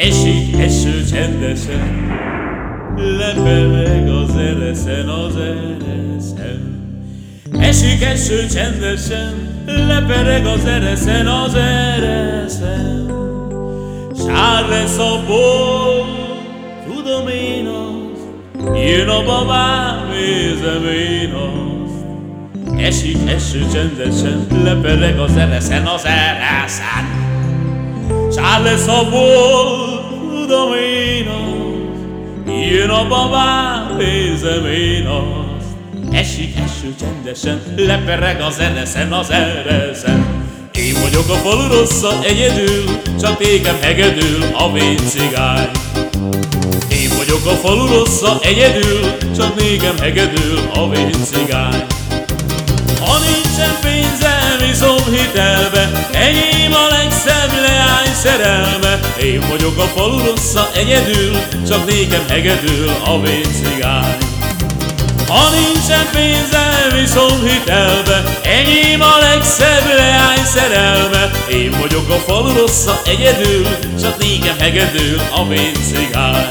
Esik eső csendesen, lepeleg az ereszen, az ereszen. Esik eső csendesen, lepereg az ereszen, az ereszen. Sár lesz a bol, tudom én azt, jön a babám, érzem én azt. Esik eső csendesen, lepereg az ereszen, az ereszen. A bol, tudom én jön a babám, érzem én azt. Esik eső csendesen, lepereg az ereszen, az ereszen. Én vagyok a falu rossza egyedül, csak nékem hegedül a cigány. Én vagyok a falu rossza egyedül, csak nékem hegedül a cigány. Hitelbe, enyém a legszebb leány szerelme. Én vagyok a falu rossza egyedül, csak nékem hegedül a cigány. Ha nincsen pénzem, viszont hitelbe Enyém a legszebb leány szerelme Én vagyok a falu rossza egyedül Csak nékem hegedül a cigány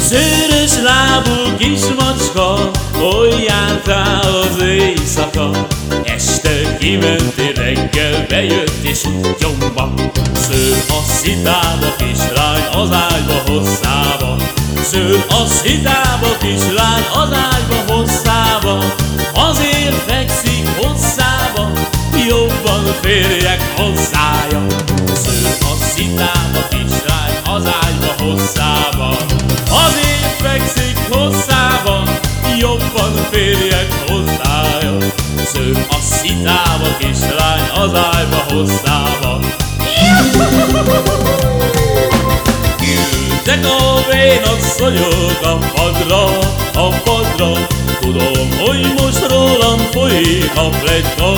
Szőrös lábú kis macska Hol jártál az éjszaka Este és gyomba Szőr a szitába kislány az ágyba hosszába. Szőr a szitába kislány az ágyba hosszába. Azért fekszik hosszába Jobban férjek hozzája Szőr a szitába kislány az ágyba hosszába. Azért fekszik hosszába Jobban férjek hozzája Szőr a szitába kislány az ágyba hosszába a vénasszonyok a padra, a padra. Tudom, hogy most rólam folyik a plegyka,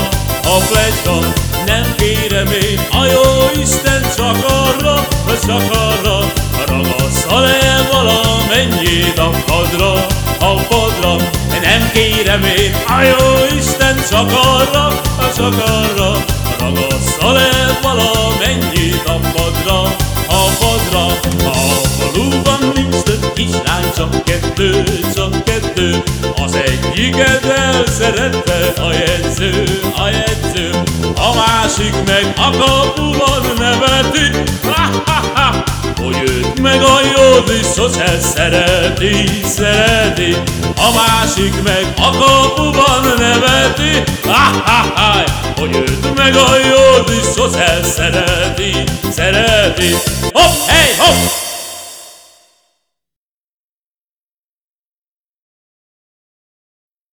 a plegyka Nem kérem én a jó Isten csak arra, csak arra Ragassza le valamennyit a padra, a padra. Nem kérem én a jó Isten csak arra, csak arra csak kettő, csak kettő Az egyiket elszerette a jegyző, a jegyző. A másik meg a kapuban neveti ha, ha, ha, Hogy őt meg a Józsi sose szereti, szereti. A másik meg a kapuban neveti ha, ha, ha, Hogy őt meg a Józsi sose szereti, szereti. Hopp, hey, hopp!